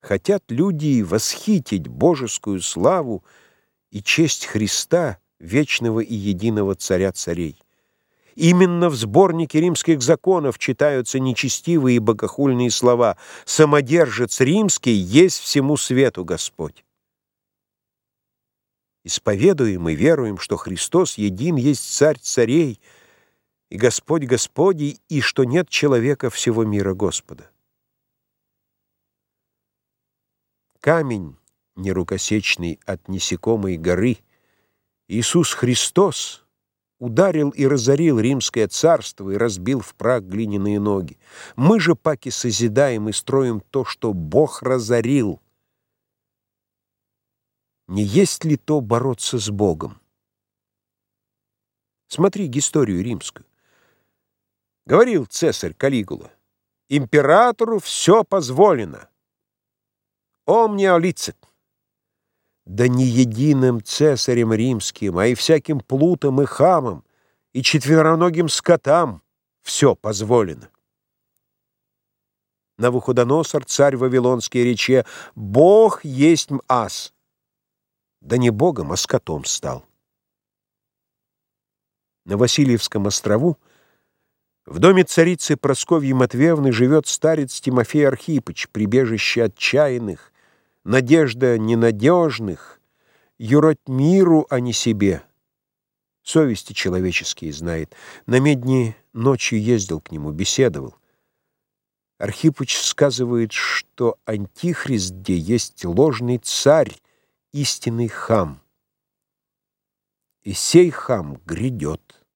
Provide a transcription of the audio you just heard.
Хотят люди восхитить божескую славу и честь Христа, вечного и единого царя царей. Именно в сборнике римских законов читаются нечестивые и богохульные слова «Самодержец римский есть всему свету Господь». Исповедуем и веруем, что Христос един есть царь царей и Господь Господей, и что нет человека всего мира Господа. Камень нерукосечный от несекомой горы, Иисус Христос ударил и разорил римское царство и разбил в прах глиняные ноги. Мы же паки созидаем и строим то, что Бог разорил. Не есть ли то бороться с Богом? Смотри историю римскую. Говорил цесарь Калигула, императору все позволено. Омнио лицет. Да не единым цесарем римским, а и всяким плутам и хамам, и четвероногим скотам все позволено. Навуходоносор, царь Вавилонский, рече, «Бог есть ас». Да не богом, а скотом стал. На Васильевском острову в доме царицы Просковьи Матвеевны живет старец Тимофей Архипыч, прибежище отчаянных, надежда ненадежных, юрать миру, а не себе. Совести человеческие знает. На медни ночью ездил к нему, беседовал. Архипыч сказывает, что антихрист, где есть ложный царь, истинный хам. И сей хам грядет.